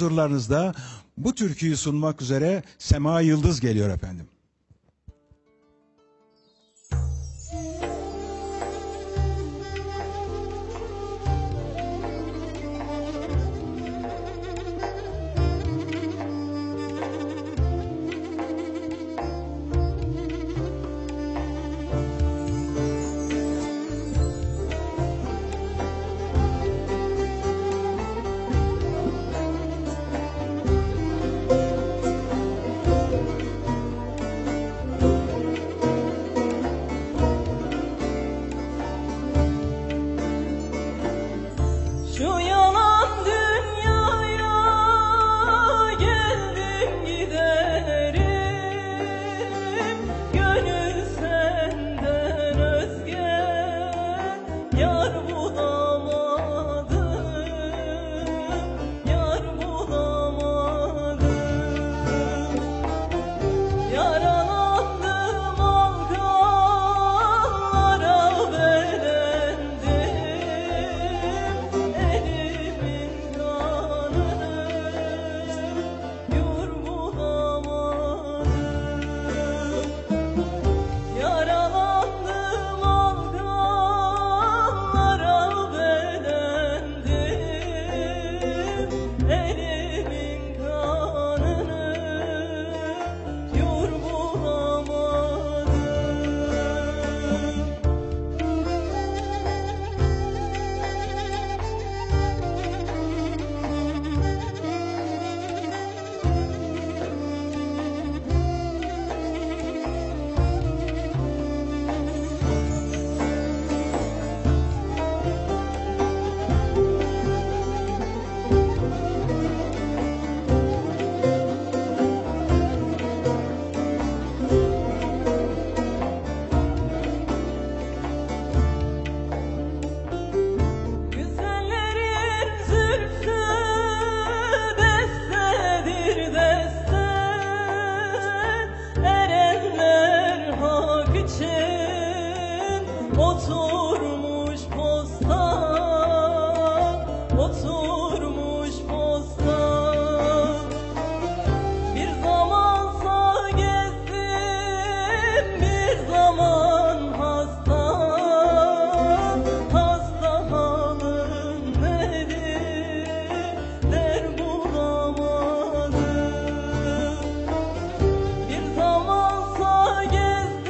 Huzurlarınızda bu türküyü sunmak üzere Sema Yıldız geliyor efendim. Señor oturmuş posta Oturmuş posta bir zamansa gezdim, bir zaman hasta Hasta halım nedir, der bulamadım. Bir zamansa gezdim,